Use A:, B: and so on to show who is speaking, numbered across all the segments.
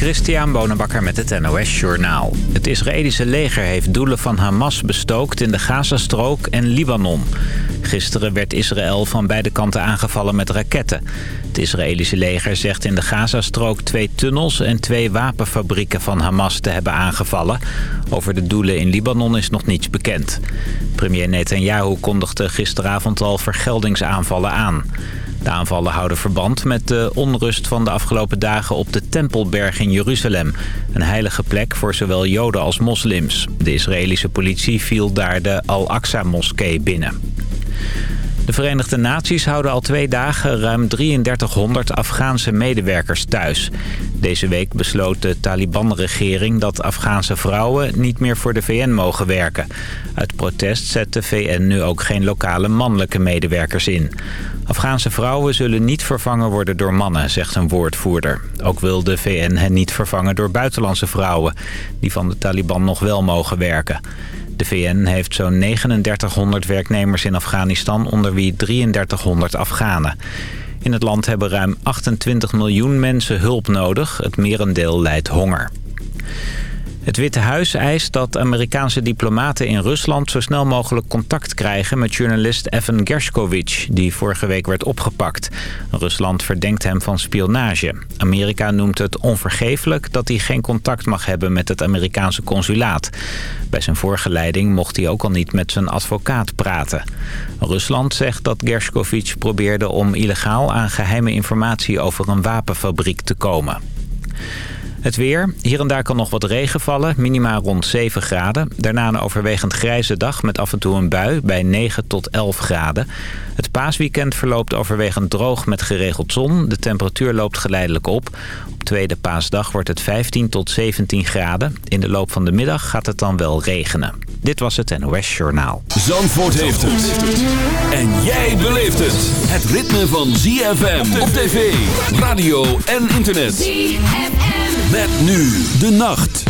A: Christian Bonenbakker met het NOS Journaal. Het Israëlische leger heeft doelen van Hamas bestookt in de Gazastrook en Libanon. Gisteren werd Israël van beide kanten aangevallen met raketten. Het Israëlische leger zegt in de Gazastrook twee tunnels en twee wapenfabrieken van Hamas te hebben aangevallen. Over de doelen in Libanon is nog niets bekend. Premier Netanyahu kondigde gisteravond al vergeldingsaanvallen aan. De aanvallen houden verband met de onrust van de afgelopen dagen op de Tempelberg in Jeruzalem. Een heilige plek voor zowel joden als moslims. De Israëlische politie viel daar de Al-Aqsa-moskee binnen. De Verenigde Naties houden al twee dagen ruim 3300 Afghaanse medewerkers thuis. Deze week besloot de Taliban-regering dat Afghaanse vrouwen niet meer voor de VN mogen werken. Uit protest zet de VN nu ook geen lokale mannelijke medewerkers in. Afghaanse vrouwen zullen niet vervangen worden door mannen, zegt een woordvoerder. Ook wil de VN hen niet vervangen door buitenlandse vrouwen... die van de Taliban nog wel mogen werken. De VN heeft zo'n 3900 werknemers in Afghanistan, onder wie 3300 Afghanen. In het land hebben ruim 28 miljoen mensen hulp nodig. Het merendeel lijdt honger. Het Witte Huis eist dat Amerikaanse diplomaten in Rusland zo snel mogelijk contact krijgen met journalist Evan Gershkovich, die vorige week werd opgepakt. Rusland verdenkt hem van spionage. Amerika noemt het onvergeeflijk dat hij geen contact mag hebben met het Amerikaanse consulaat. Bij zijn voorgeleiding mocht hij ook al niet met zijn advocaat praten. Rusland zegt dat Gershkovich probeerde om illegaal aan geheime informatie over een wapenfabriek te komen. Het weer. Hier en daar kan nog wat regen vallen. Minima rond 7 graden. Daarna een overwegend grijze dag met af en toe een bui bij 9 tot 11 graden. Het paasweekend verloopt overwegend droog met geregeld zon. De temperatuur loopt geleidelijk op. Op tweede paasdag wordt het 15 tot 17 graden. In de loop van de middag gaat het dan wel regenen. Dit was het NOS Journaal.
B: Zandvoort heeft het. En jij beleeft het. Het ritme van ZFM op tv, radio en internet. ZFM. Met nu de nacht.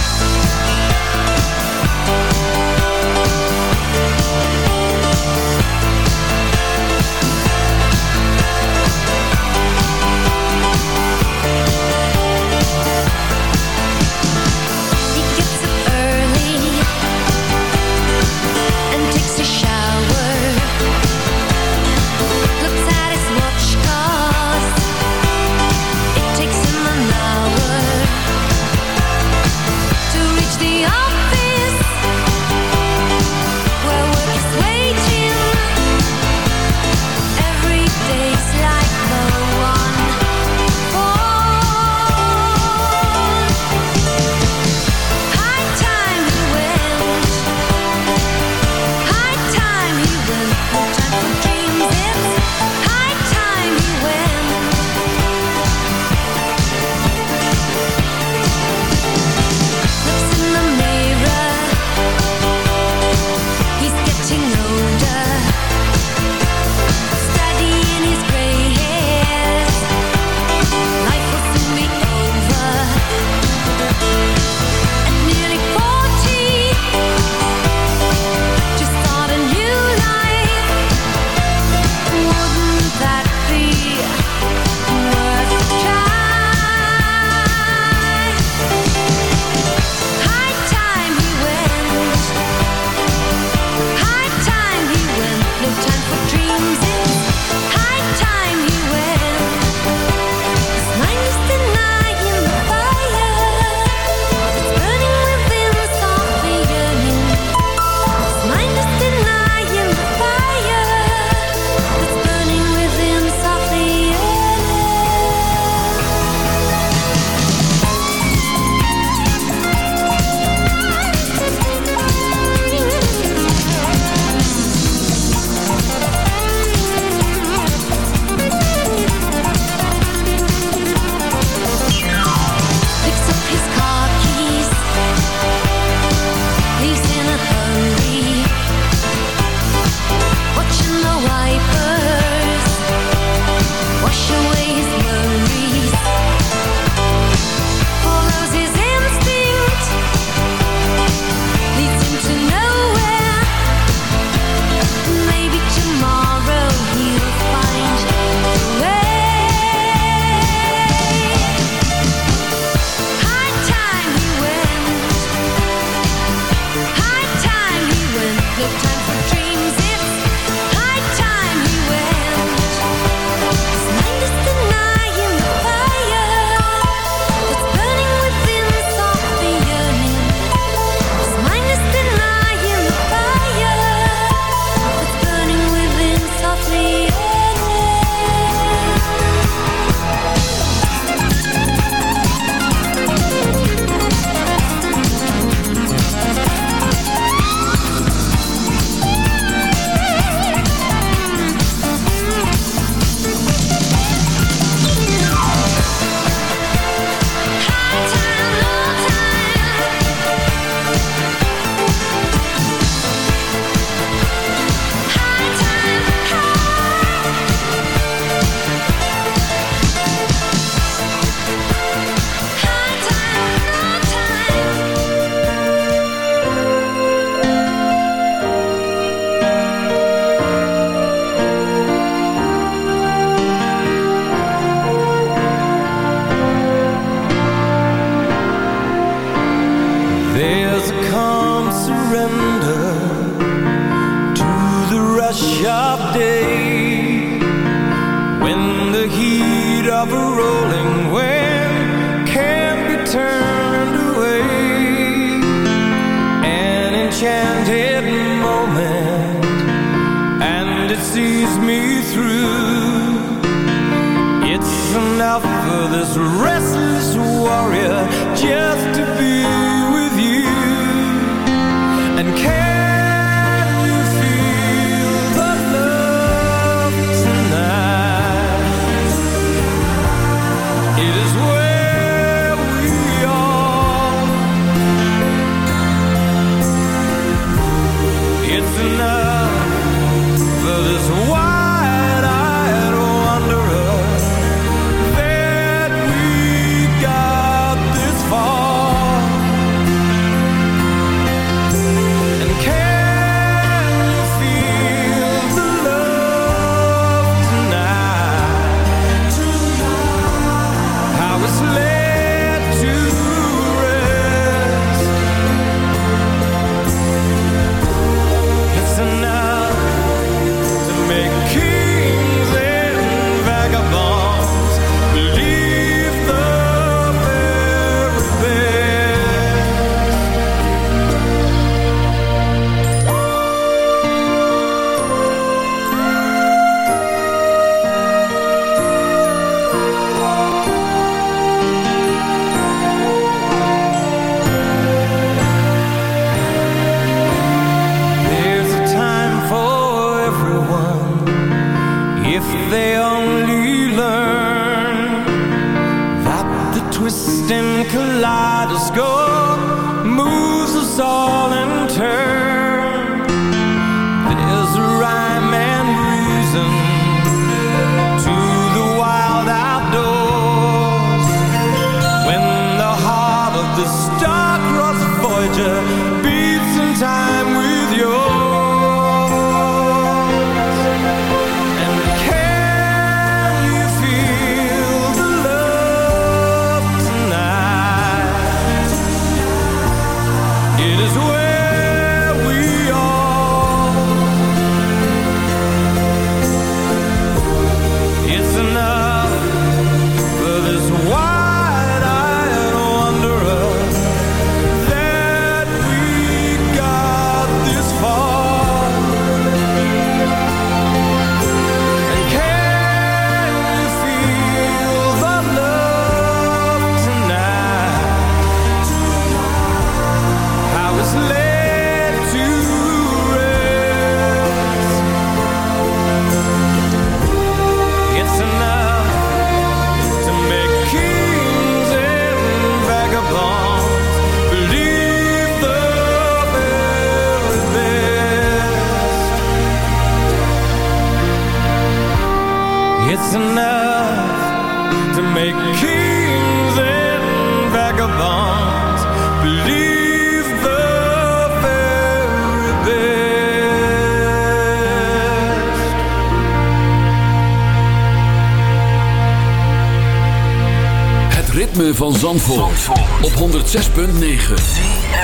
B: Zandvoort, Zandvoort. op 106.9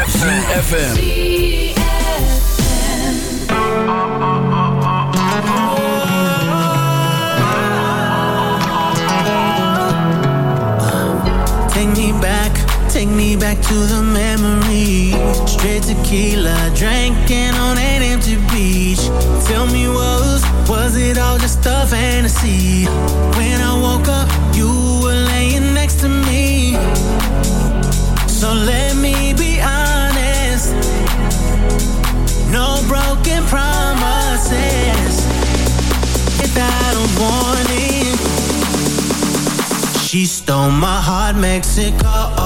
B: CFFM
C: Take me back, take me back to the memory Straight tequila, drinking on an empty beach Tell me was, was it all just a sea? stole my heart, Mexico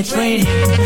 D: it's raining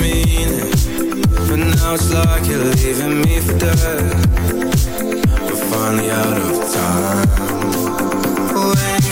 D: mean it.
E: But now it's like you're leaving me for dead. We're finally out of time. When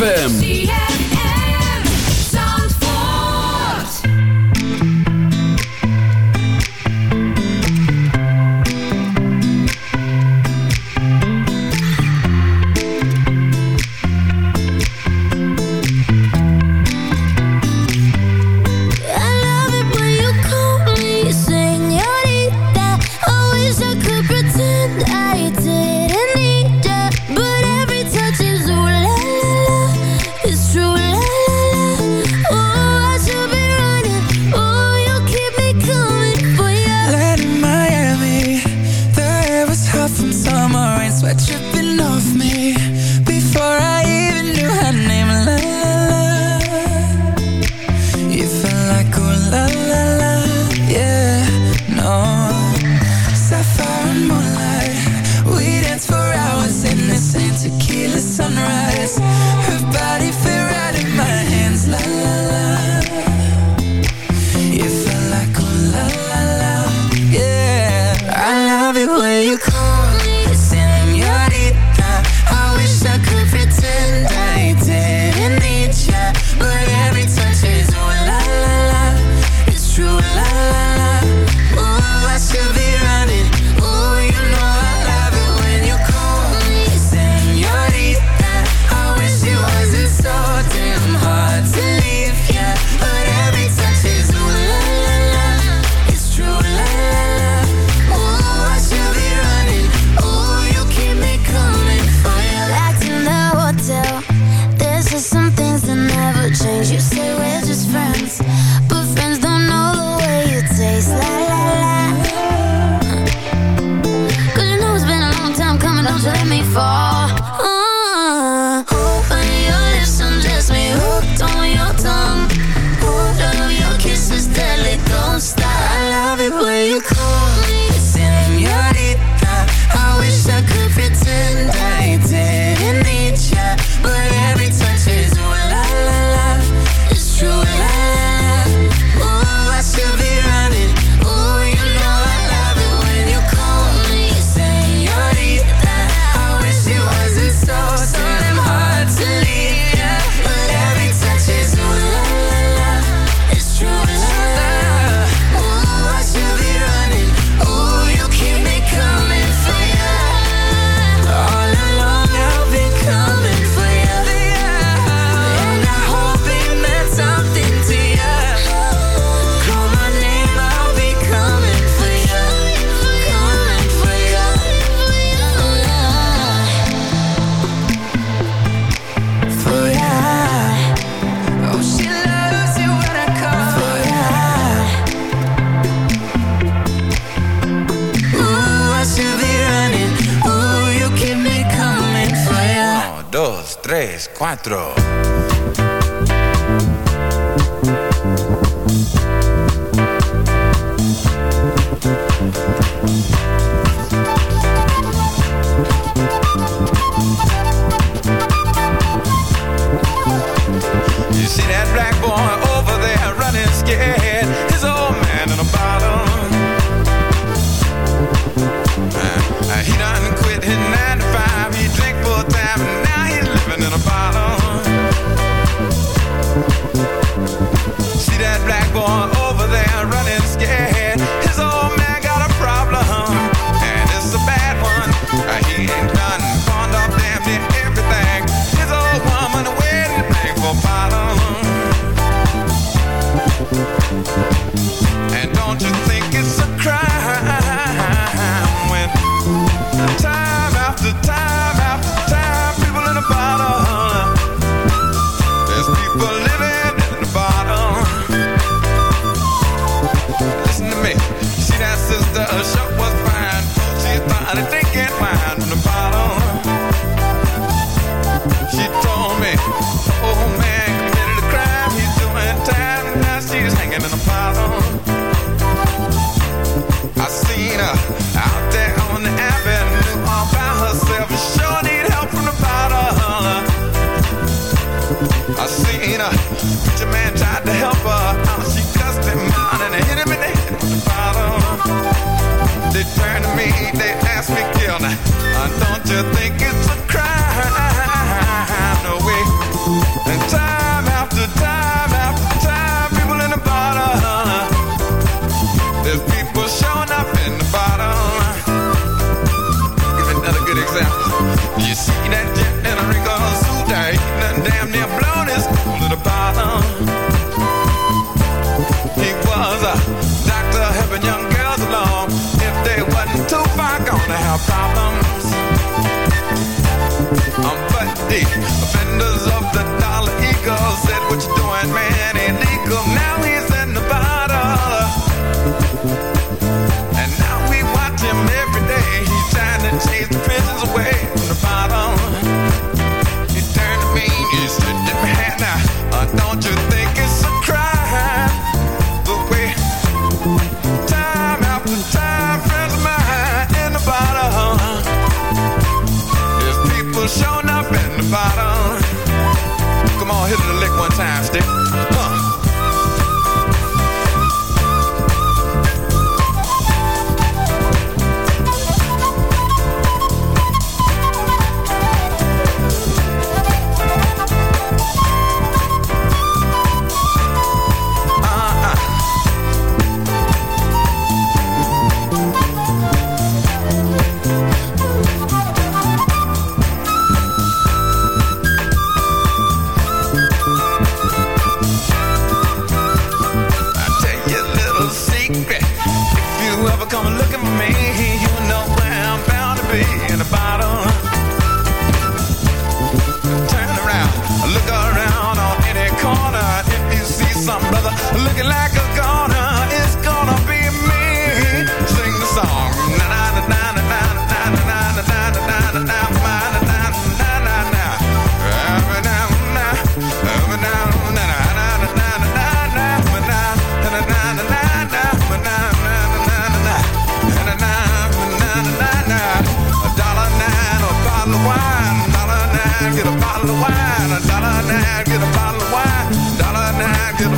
B: ZFM.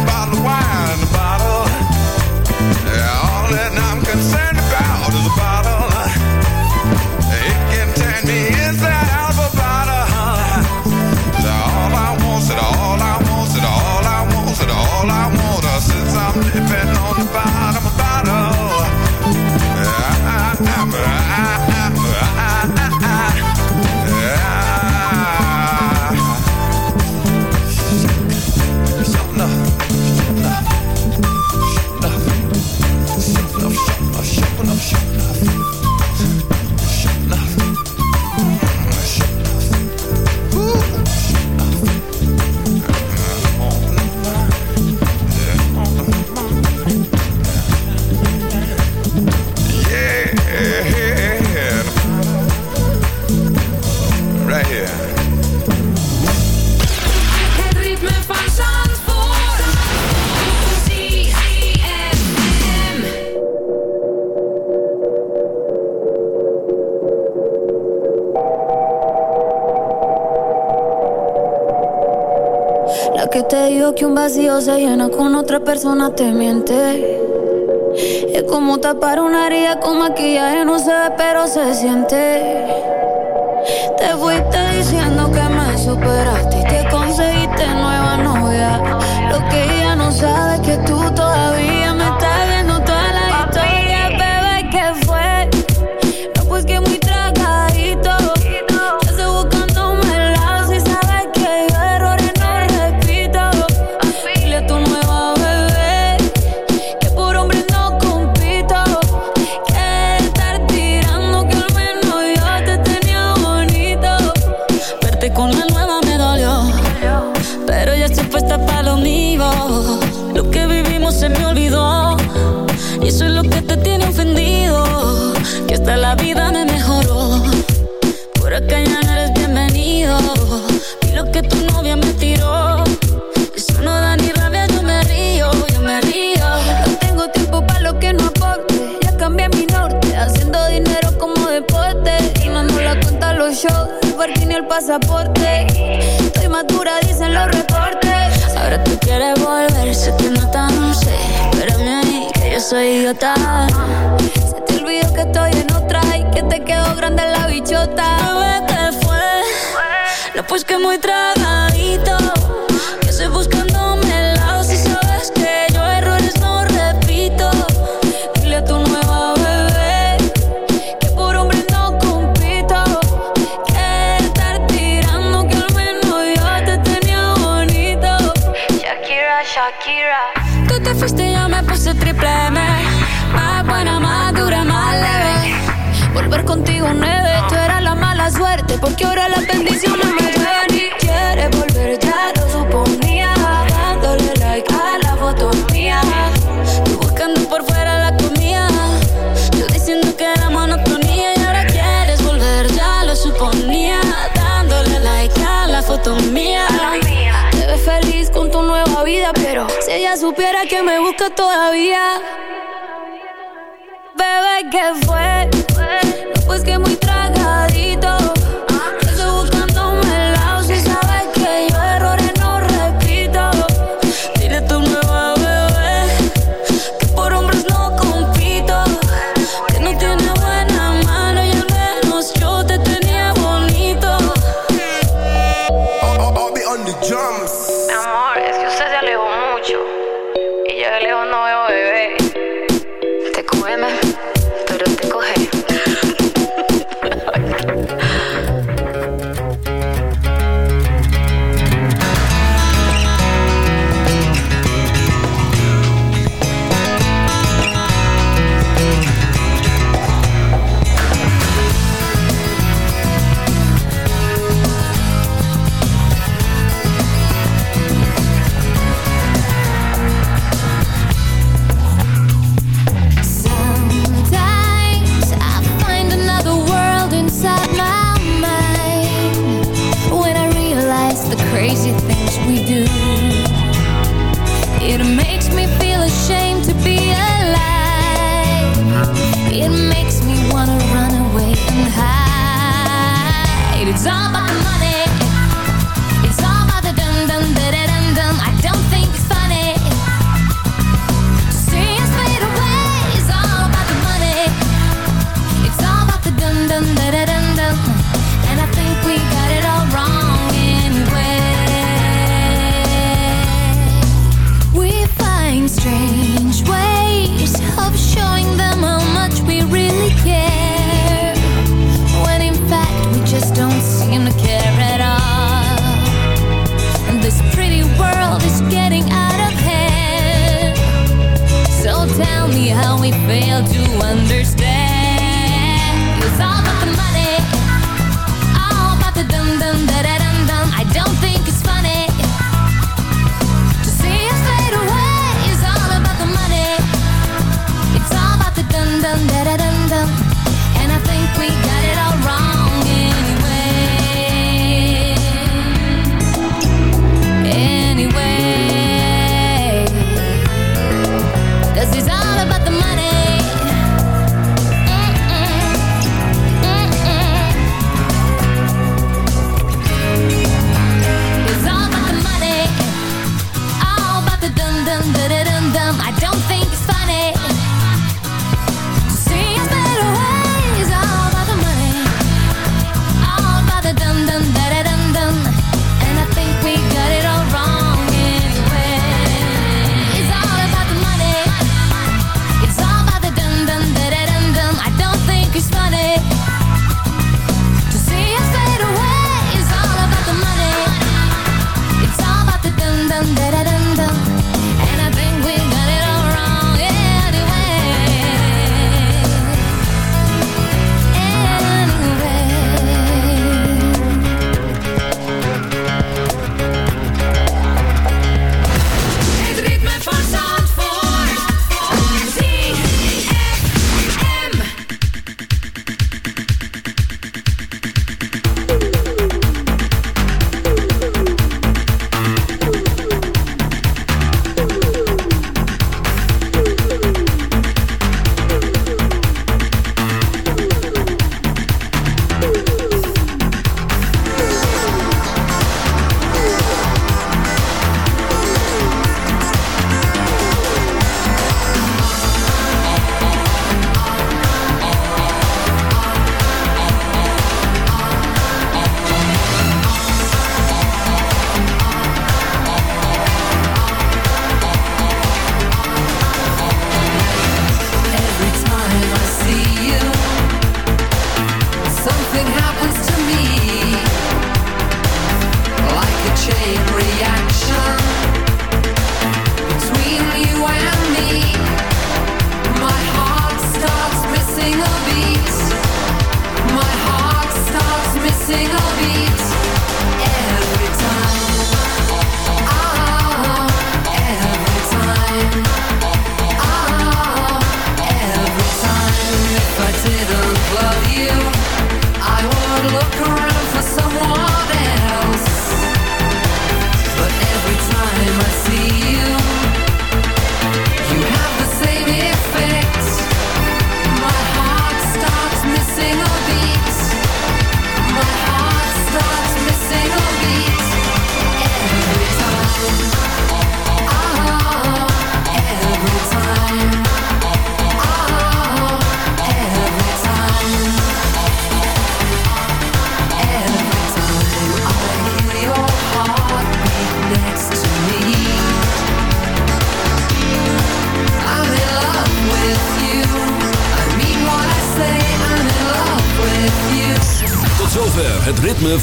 D: bottle
F: of wine
G: se llena con otra persona te miente. Es como tapar una herida con maquillaje, no se ve, pero se siente. Te fuiste diciendo que me superaste y que conseguiste nueva novia. Lo que ella no sabe es que tú todavía. pasaporte. Estoy madura, dicen los reportes. Ahora tú quieres volver, sé que no tan sé. Espérame ahí, que yo soy idiota. Se te olvidó que estoy en otra y que te quedó grande la bichota. ¿Sabes qué fue? No, pues que muy tragadito supiera que me busca todavía. Bebé, ¿qué fue? Pues que muy tragadito.